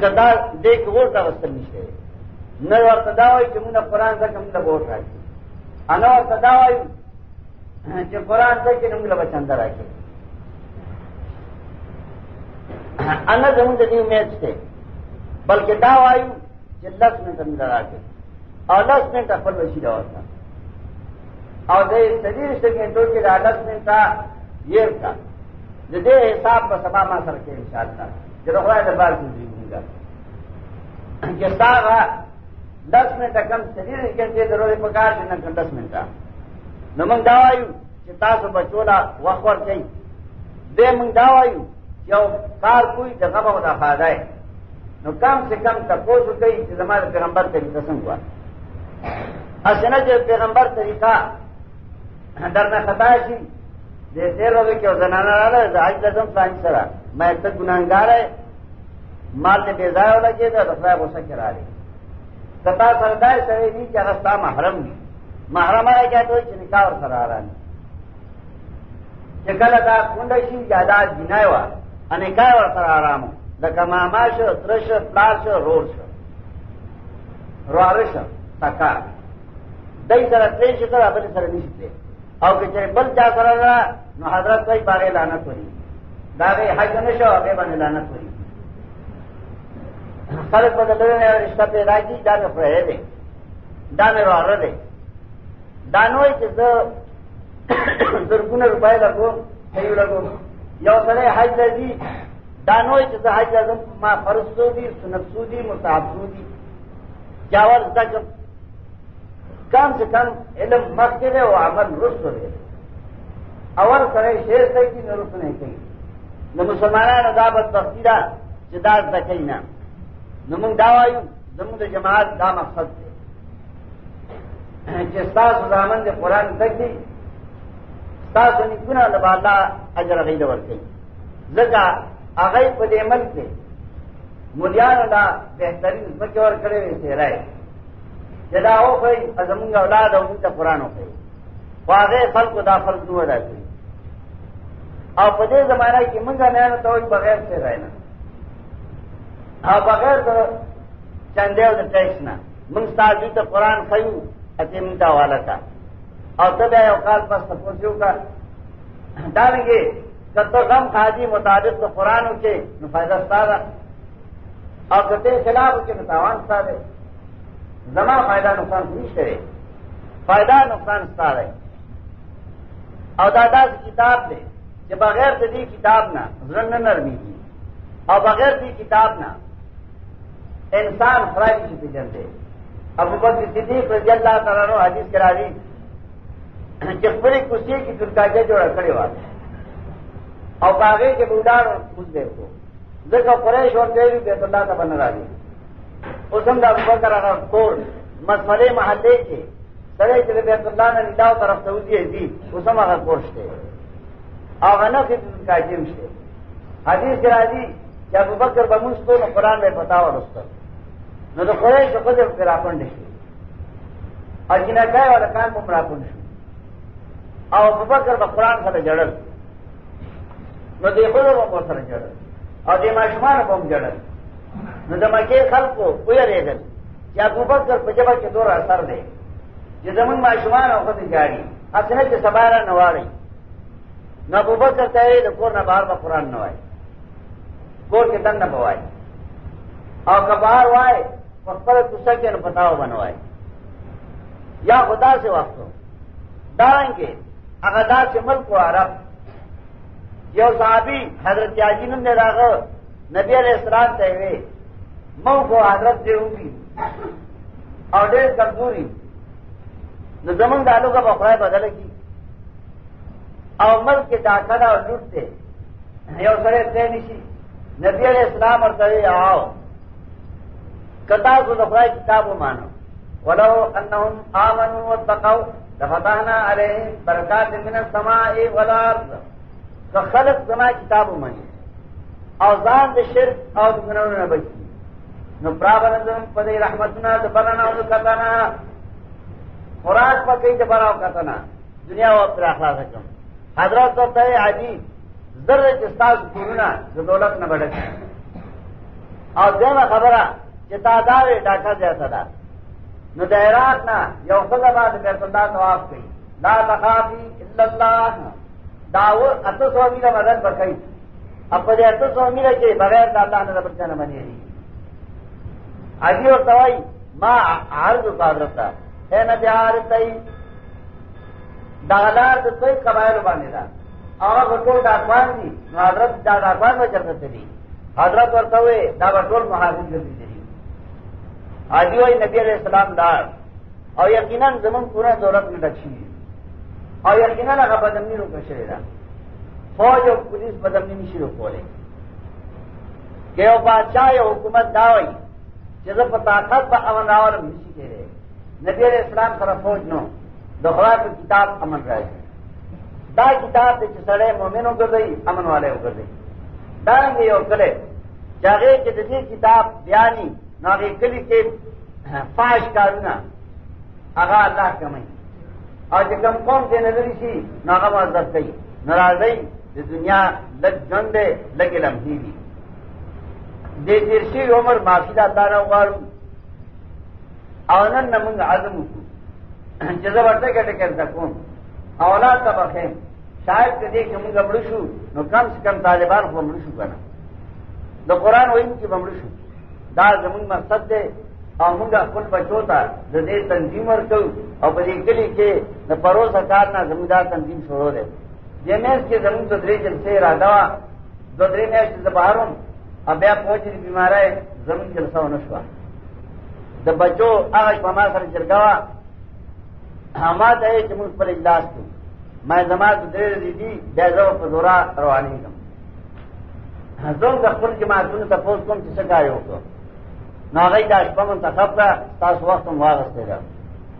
کدا دیکھ ووٹ اوسط نشته نه ورته دا وایي چې موږ قرآن ځکه موږ ووټ راکړي انا ورته دا وایي چې قرآن ځکه موږ له بچنده راکړي انا زموږ د دې امید شته بلکې دا وایو چې لس منټه موږ راکړي او لس منټه خپل وسیله ورته او د سړي رشته کې ټول کې دا لس منټه یې کا د دې حساب په سبا ما سره کې ان شاء الله چې خدای د بار کې کہ سارا دس منٹ کم شریر کے ضروری پکار نہ کم دس منٹ نمنگ داوایو کہ تاسو بچولا وخور چاہیے دے منگ داوایو کہ کار کوئی جگہ بہت فائدہ ہے نو کم سے کم تپوس گئی کہ ہمارے پیغمبر کے قسم ہوا۔ اصل جو پیغمبر طریقہ ڈرنا خطا سی دے دیر کہ زنانا رہا آج لازم پانی سرا میں تک گناہگار ہے مال نے بے ضائع لگے گا رسوائے غصہ کرا رہے کتا سردائے سرے نہیں کہ رستہ محرم نہیں محرم آئے کیا تو نکاح اور سرا رہا نہیں کہ کل کنڈشی جائیداد جنائے ہوا انکائے اور سرا رام لکا ماماش ترش پلاش روش روارش سکا دئی طرح تریش کر اپنے سر نہیں اور کہ چاہے بل جا کر رہا نو حضرت کوئی باغے لانت ہوئی داغے حج نشو آگے بنے لانت ہوئی خلق بدل نے رشتہ پیدا کی ڈانے پڑے دے ڈانے رو دے ڈانو درگن روپئے لگو صحیح لگو یو سڑے حج دی ڈانو حج اعظم ماں فرض سو دی سنت سو دی مصاحب سو دی کیا تک کم سے کم علم مت کے دے وہ عمل رست دے۔ اور سڑے شیر سے کی نہ رس نہیں کہیں۔ نہ مسلمان دعوت بخیرہ جداد نہ کہیں نہ زمون دا وایو زمون د جماعت دا مقصد دی چې تاسو زامن د قران تکي تاسو نه ګنا د اجر غیله ورکړي ځکه هغه په دې عمل کې مليانو دا بهترین ځکه ور کړی وي جدا او کوي زمونږ اولاد او موږ قرآن وکړي واغه خلکو دا فرض نو ادا کړی او په دې زمانہ کې موږ نه ته بغیر څه راځي او بغیر د چندې او د ټیکس نه موږ تاسو ته خیو اته موږ ته حواله کا او ته بیا یو کال پس تاسو کا دا لګي کته غم حاجی مطابق د قرانو کې نو فائدہ ستاره اور کتے خلاف کے نتاوان ستا دے۔ زما فائدہ نقصان پوچھ کرے فائدہ نقصان ستا رہے اور دادا سے کتاب دے کہ بغیر دی کتاب نہ رنگ نرمی کی اور بغیر دی کتاب نہ انسان خرائی کی پجن دے ابو بکر صدیق رضی اللہ تعالیٰ نو حدیث کرا دی چپری کسی کی ترکا کے جو رکھڑے والے اور باغے کے بوڈار اور کچھ دیر کو دیکھو قریش اور دیوی بیت اللہ کا بن رہا اسم کا ابو بکر اگر کور مسمرے محلے کے سڑے چلے بیت اللہ نے نڈاؤ طرف سعودی دی اسم اگر کورش تھے اور غنف کا جم سے حدیث کرا دی کہ ابو بکر بمس کو قرآن میں بتاؤ اور اس پر نو تو خدای شو خدای پر راپن شي. او جنګای ولا کان په راپن شو او ابوبکر په قران سره جړل نو دې خدای په سره جړل او دې ماشومان په هم جړل نو د مکه خلکو ویریدل. چې ابوبکر په جبا کې دور اثر دی. چې زمون ماشومان او خدای جاړي اسنه چې سباره نه واړي نو ابوبکر ته د کور نه بهر په قران نه وای کور کې دنه بوای او که بهر وایي کبار وای پر کسا کے بتاؤ بنوائے یا خدا سے وقت ہو ڈالیں گے اغدا سے ملک کو عرب. یہ صحابی حضرت یاجین نے راغ نبی علیہ السلام سے ہوئے مئو کو حضرت دے گی اور ڈیڑھ کمزوری۔ نہ زمن دالوں کا بخرائے بدل کی۔ اور ملک کے ڈاکہ اور لوٹتے یہ سڑے تینشی نبی علیہ السلام اور سڑے آؤ۔ کتا کو دفرائے کتاب و مانو۔ ولو انہم آمنوا واتقوا لفتحنا علیہم برکات من السماء والارض۔ فخلق سما کتاب و مانی۔ او ځان د شرک او د ګناونو نه بچي. نو پرابرزم په دې رحمتنا د بلنا او کتنا خوراک په کې د براو کتنا دنیا او پر اخلاص کوم حضرت ته عادي ذره چې تاسو کورونه د دولت نه بڑک او دغه خبره چې تا دا وی ډاکټر جیسا دا نو د عراق نه یو خدای باندې بیت الله طواف کوي. لا تخافي الا الله. داو اته سو میله مدد وکړي په دې اته سو میله کې بغیر د الله نه بل څه نه مني اجي او توای ما عرض قدرت ہے نہ بہار تئی دالار د کوئی قبائل باندې دا. هغه ټول ډاکوان دي نو حضرت دا ډاکوان و چرته دي حضرت ورته وي دا بٹول ټول محافظ دي آدی وائی نبی علیہ السلام دار اور یقیناً زمن پورا دولت میں رکھی اور یقیناً اگر بدمنی رو کشرے رہا فوج اور پولیس بدمنی نہیں شروع کھولے کہ وہ بادشاہ یا حکومت داوئی جب طاقت پر امن راول مسی کے رہے۔ نبی علیہ السلام سر فوج نو دوہرا کی کتاب امن رہے دا کتاب دے سڑے مومنوں کر رہی امن والے ہو کر رہی ڈالیں گے اور کرے چاہے کہ جیسی کتاب بیانی ناغی کلی کے فاش کارنا اغا اللہ کمئی اور جو کم قوم سے نظری سی ناغا معذرت گئی ناراضی جو دنیا لگ جندے لگے لمحی دی۔ دے درشی عمر معافی دانا وارو۔ اونن نمنگ عزم کو جزا ورتے کٹے کر سکوں اولاد کا بخیں شاید کہ دیکھ منگا بڑشو نو کم سے کم طالبان کو بمڑشو کنا۔ نو قرآن وہی کی بمڑشو دا زمون مقصد دے۔ او مونږه خپل بچو ته د دې تنظیم ورکو۔ او په دې کلی کې د پروسه کار نه تنظیم شروع دی جمعیت کې زموږ د درې جلسې را دا، دو درې میاشتې د بهرم او بیا پوهچې بیماری زموږ جلسه ونه شوه د بچو هغه په ما سره جرګه ہاں، ما ته چې موږ اجلاس کوو ما زما د درې دي بیا زه په زورا روانېږم زه د خپل جماعتونو تپوس کوم چې څه کار وکړو ناغی دا شپه منتخب کا تاسو وخت هم واغسته ده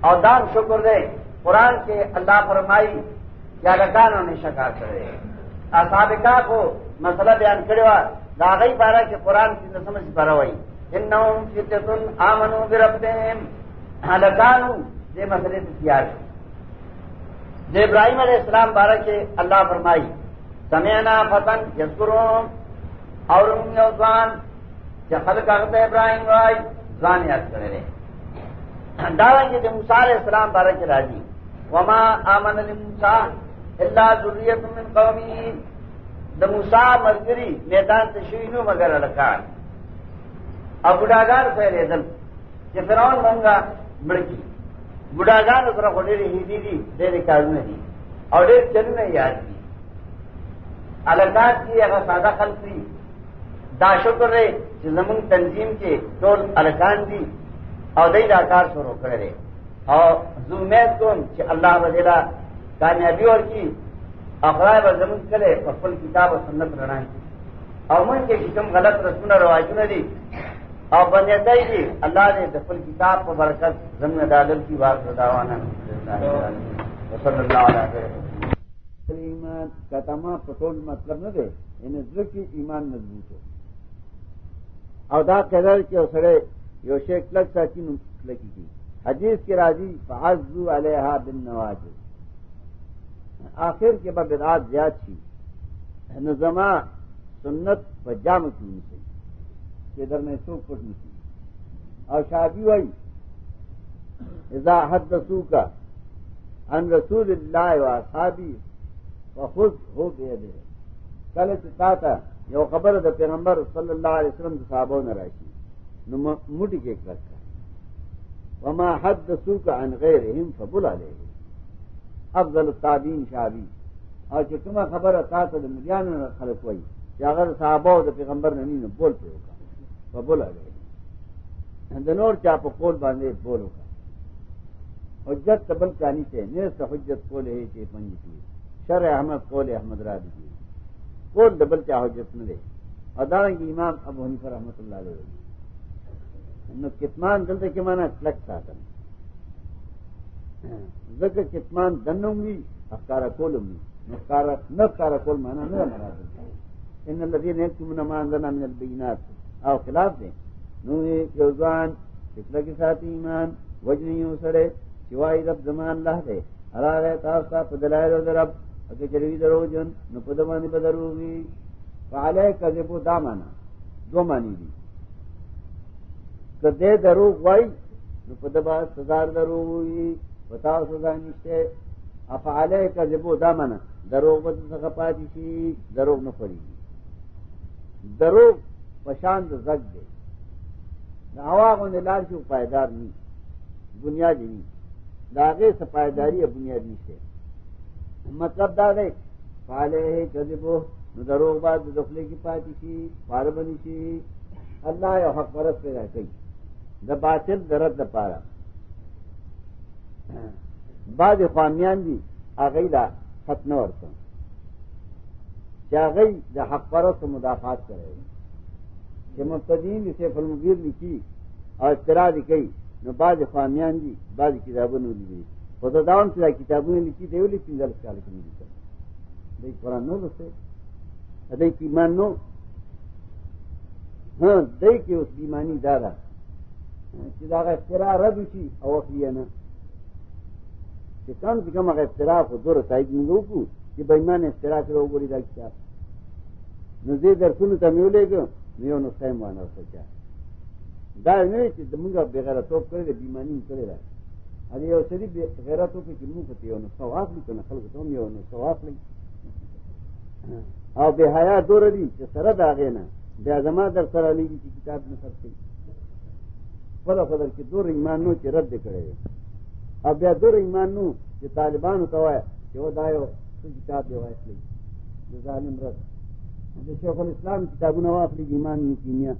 او دام شکر دے، قرآن کے اللہ فرمائی یا لگانوں نے شکا کرے۔ اصحاب کو مسئلہ بیان کرے وا داغی پارا کہ قرآن کی نسم سے پارا ہوئی انہم فتتن آمنو بربتہم لگانو دے مسئلے سے تیار دے ابراہیم علیہ السلام بارہ کے اللہ فرمائی سمینا فتن یذکرون اور یو ځان چې خلق هغه ابراهيم وای ځان یاد کړی دا چې د موسی عليه السلام باره کې راځي وما امن لموسی۔ الا ذریه من قومه د موسی میدان ته شوی نو مگر لکان اب بڑھاگار پہلے دل کہ فرعون منگا مڑکی۔ بڑھاگار اس طرح ڈیری ہندی دی ڈیری کارن دی اور ڈیر چلنے یاد دی الگات کی اگر سادہ خلق دی دا شکر رہے کہ زمین تنظیم کے ٹول الکان دی۔ اور دئی داکار شروع کرے اور زمید کون؟ کہ اللہ وغیرہ کامیابی اور کی؟ افراد و زمین کرے فل کتاب و سنت رڑائیں اور من کے کسم غلط رسم رواج نے دی۔ اور بنے دئی اللہ نے دفل کتاب کو برکت، زمین دادل کی بات رداوانا صلی اللہ علیہ ایمان کا تمام پٹول مطلب نہ دے یعنی انہیں ذکر کی ایمان مضبوط ہو۔ اور دا قدر کے اسرے یو شیخ لگ سا کی لکی کی حدیث کے راضی، فعزو علیہ بن نواز آخر کے بعد بدعات زیاد تھی۔ نظما سنت و جام کی سے کہ ادھر میں سو فٹ نہیں اور شادی ہوئی اذا حد رسو کا ان رسول اللہ و صحابی و خود ہو گئے دے کل چتا تھا یہ خبر ہے پیغمبر صلی اللہ علیہ وسلم صحابوں نے رکھی مٹی کے رکھا وما حد رسو کا ان غیر ہم فبلا لے افضل التابین شابی اور کہ تمہیں خبر ہے تو خلق ہوئی کہ اگر صحابہ تو پیغمبر نے بول پہ ہوگا وہ بولا گئے دنور چا پہ باندھے بول ہوگا حجت تبل کہانی سے نیس حجت کول ہے کہ پنج کی شر احمد کول احمد را دی کول ڈبل چا حجت نہ دے اور داریں امام ابو حنیفہ رحمۃ اللہ علیہ کتمان دل کے مانا کلک تھا زکر کتمان دنوں گی افکارا کولوں گی۔ نفکارا کول مانا نہ مرا ان الذين يكتمون ما انزلنا من البينات او خلاف دیں۔ نو یوزان فطرہ کے ساتھ ایمان وجہ نہیں ہو سڑے سوائے رب زمان اللہ دے۔ ہرا رہے تاسا پدلائے رو رب اگر چروی درو جن، نو پدمانی بدرو گی۔ فعلے کذبو دا مانا، دو مانی دی۔ کدے درو وائی نو پدبا سزار درو ہوئی بتاؤ سزا نشتے افعالے کا جبو دا منا دروغ بد سکا شی دروغ نہ پڑی گی دروغ پشاند زگ دے ہوا کو لال کی پائیدار نہیں بنیادی نہیں داغے سے پائیداری ہے بنیادی سے مطلب داغے پالے کذبو دروغ باد دخلے کی پاتی سی پار بنی سی اللہ یا حق پرس پہ رہ گئی دا باطل درد دا پارا بعض خوامیان دی آگئی دا ختم ورکا چاگئی دا حق پرست مدافعات کرے کہ مبتدین جسے فلمگیر لکھی اور اطلاع لکھی نو بعض خوامیان دی بعض کتابوں نے لکھی خدا داؤن سے کتابوں نے لکھی دے لی تین دل سال کی نہیں لکھا دئی قرآن نو دوستے دئی ایمان نو. ہاں دئی کے اس بیمانی دادا چیزا کا اختراع رب اسی او اخلیہ نا کہ کم سے کم اگر اختراف ہو دور تائید میں کو، کہ بےمان اختراف کرو گوڑی دا کتاب نزدے در سن تمیو لے گا نیو نسخہ مانا ہو سکا دا نہیں کہ منگا بغیرت کرے دے بیمانی کرے رہا ارے یہ سری غیرت کے کہ منہ کتے ہونا سواف لی تو نقل کو یہ ہونا سواف لی اور بے حیا دور دی کہ سرد آگے نا۔ بے ازما در سر علی کی کتاب میں سر سے فلا فدر کی دور ایمان نو چې رد کرے کړي اب بیا دور ایمان نو چې طالبان ته وایي چې و دایو څه کتاب دی وایي ظالم رد د شیخ الاسلام کتابونه واخلي، ایمان نه کیمیا